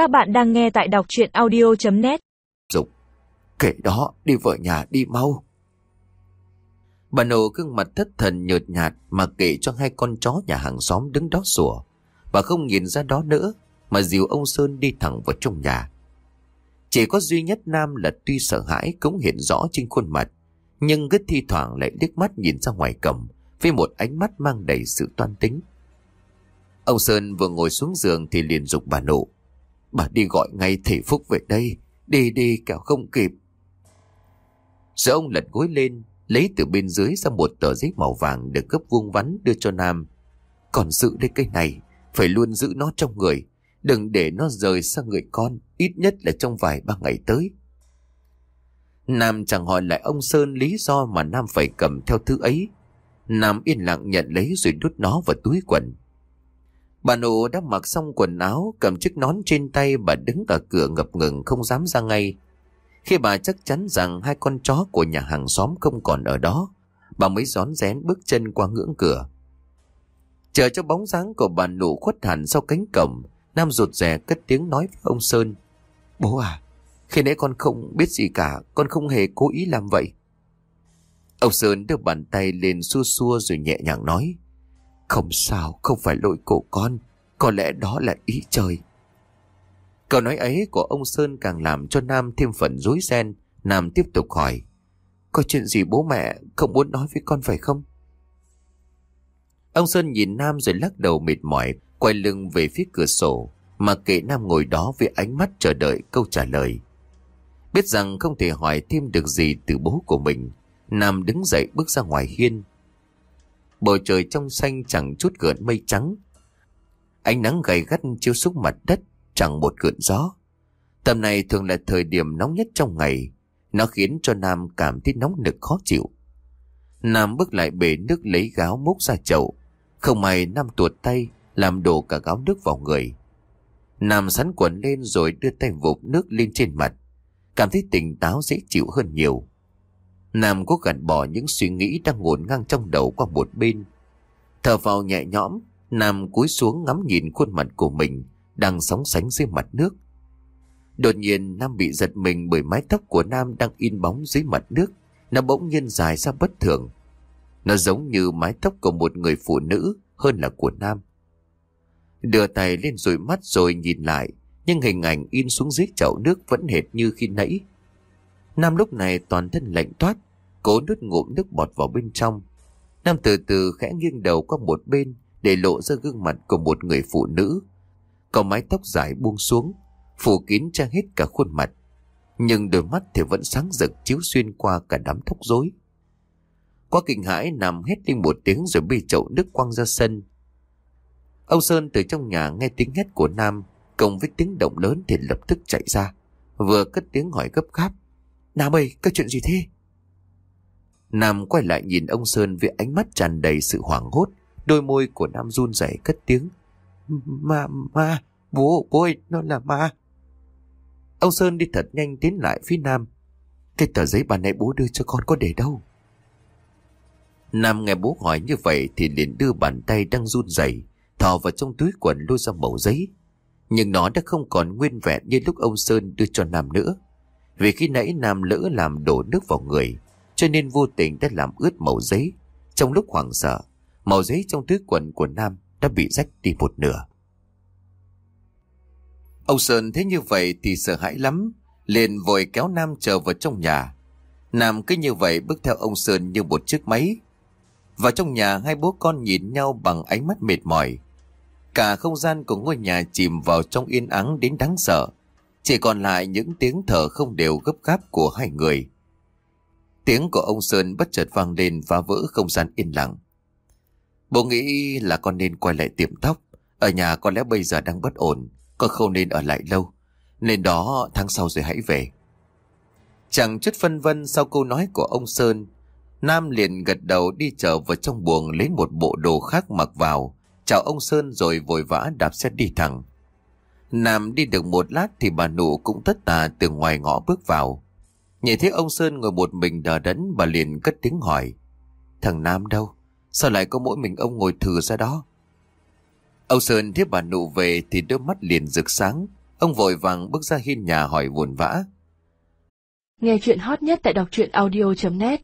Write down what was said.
Các bạn đang nghe tại đọc chuyện audio.net Dục, Kệ đó, đi vợ nhà đi mau. Bà nổ gương mặt thất thần nhợt nhạt Mà kệ cho hai con chó nhà hàng xóm đứng đó sủa. Bà không nhìn ra đó nữa, Mà dìu ông Sơn đi thẳng vào trong nhà. Chỉ có duy nhất Nam là tuy sợ hãi Cũng hiện rõ trên khuôn mặt, Nhưng cứ thi thoảng lại liếc mắt nhìn ra ngoài cầm, Với một ánh mắt mang đầy sự toan tính. Ông Sơn vừa ngồi xuống giường Thì liền dục bà nụ. Bà đi gọi ngay thầy Phúc về đây, Đi đi kẻo không kịp Rồi ông lật gối lên, Lấy từ bên dưới ra một tờ giấy màu vàng Được gấp vuông vắn đưa cho Nam Còn giữ đây cây này, Phải luôn giữ nó trong người, Đừng để nó rời sang người con, Ít nhất là trong vài ba ngày tới Nam chẳng hỏi lại ông Sơn lý do mà Nam phải cầm theo thứ ấy. Nam yên lặng nhận lấy rồi đút nó vào túi quần. Bà nụ đã mặc xong quần áo, cầm chiếc nón trên tay bà đứng ở cửa ngập ngừng không dám ra ngay. Khi bà chắc chắn rằng hai con chó của nhà hàng xóm không còn ở đó, bà mới rón rén bước chân qua ngưỡng cửa. Chờ cho bóng dáng của bà nụ khuất hẳn sau cánh cổng, Nam rụt rè cất tiếng nói với ông Sơn. Bố à, khi nãy con không biết gì cả, con không hề cố ý làm vậy. Ông Sơn đưa bàn tay lên xua xua rồi nhẹ nhàng nói. Không sao, không phải lỗi của con, có lẽ đó là ý trời. Câu nói ấy của ông Sơn càng làm cho Nam thêm phần rối ren. Nam tiếp tục hỏi. Có chuyện gì bố mẹ không muốn nói với con phải không? Ông Sơn nhìn Nam rồi lắc đầu mệt mỏi, quay lưng về phía cửa sổ, mà kệ Nam ngồi đó với ánh mắt chờ đợi câu trả lời. Biết rằng không thể hỏi thêm được gì từ bố của mình, Nam đứng dậy bước ra ngoài hiên. Bầu trời trong xanh chẳng chút gợn mây trắng. Ánh nắng gay gắt chiếu xuống mặt đất, chẳng một gợn gió. Tầm này thường là thời điểm nóng nhất trong ngày, nó khiến cho Nam cảm thấy nóng nực khó chịu. Nam bước lại bể nước lấy gáo múc ra chậu. Không may Nam tuột tay, làm đổ cả gáo nước vào người. Nam sắn quần lên rồi đưa tay vụt nước lên trên mặt. Cảm thấy tỉnh táo dễ chịu hơn nhiều. Nam cố gạt bỏ những suy nghĩ đang ngổn ngang trong đầu qua một bên. Thở vào nhẹ nhõm, Nam cúi xuống ngắm nhìn khuôn mặt của mình đang sóng sánh dưới mặt nước. Đột nhiên Nam bị giật mình bởi mái tóc của Nam đang in bóng dưới mặt nước. Nó bỗng nhiên dài ra bất thường. Nó giống như mái tóc của một người phụ nữ hơn là của Nam. Đưa tay lên rồi mắt rồi nhìn lại, nhưng hình ảnh in xuống dưới chậu nước vẫn hệt như khi nãy. Nam lúc này toàn thân lạnh toát, cố nuốt ngụm nước bọt vào bên trong. Nam từ từ khẽ nghiêng đầu qua một bên để lộ ra gương mặt của một người phụ nữ. Có mái tóc dài buông xuống, phủ kín che hết cả khuôn mặt. Nhưng đôi mắt thì vẫn sáng rực chiếu xuyên qua cả đám tóc rối. Qua kinh hãi nằm hét lên một tiếng rồi bị chậu nước quăng ra sân. Âu Sơn từ trong nhà nghe tiếng hét của Nam, cộng với tiếng động lớn thì lập tức chạy ra. Vừa cất tiếng hỏi gấp gáp. Nam ơi, có chuyện gì thế? Nam quay lại nhìn ông Sơn với ánh mắt tràn đầy sự hoảng hốt. Đôi môi của Nam run rẩy cất tiếng. Ma, ma, bố, bố ơi, nó là ma. Ông Sơn đi thật nhanh tiến lại phía Nam. Cái tờ giấy bà nãy bố đưa cho con có để đâu? Nam nghe bố hỏi như vậy thì liền đưa bàn tay đang run rẩy thò vào trong túi quần lôi ra mẩu giấy. Nhưng nó đã không còn nguyên vẹn như lúc ông Sơn đưa cho Nam nữa. Vì khi nãy Nam lỡ làm đổ nước vào người, cho nên vô tình đã làm ướt màu giấy. Trong lúc hoảng sợ, màu giấy trong túi quần của Nam đã bị rách đi một nửa. Ông Sơn thấy như vậy thì sợ hãi lắm, liền vội kéo Nam trở vào trong nhà. Nam cứ như vậy bước theo ông Sơn như một chiếc máy. Vào trong nhà hai bố con nhìn nhau bằng ánh mắt mệt mỏi. Cả không gian của ngôi nhà chìm vào trong yên ắng đến đáng sợ. Chỉ còn lại những tiếng thở không đều gấp gáp của hai người. Tiếng của ông Sơn bất chợt vang lên phá vỡ không gian yên lặng. Bố nghĩ là con nên quay lại tiệm tóc. Ở nhà có lẽ bây giờ đang bất ổn. Con không nên ở lại lâu. Nên đó, tháng sau rồi hãy về. Chẳng chút phân vân sau câu nói của ông Sơn. Nam liền gật đầu đi trở vào trong buồng lấy một bộ đồ khác mặc vào. Chào ông Sơn rồi vội vã đạp xe đi thẳng. Nam đi được một lát thì bà nụ cũng tất tà từ ngoài ngõ bước vào. Nhìn thấy ông Sơn ngồi một mình đờ đẫn, bà liền cất tiếng hỏi. Thằng Nam đâu? Sao lại có mỗi mình ông ngồi thừa ra đó? Ông Sơn thấy bà nụ về thì đôi mắt liền rực sáng. Ông vội vàng bước ra hiên nhà hỏi buồn vã. Nghe chuyện hot nhất tại đọc truyện audio.net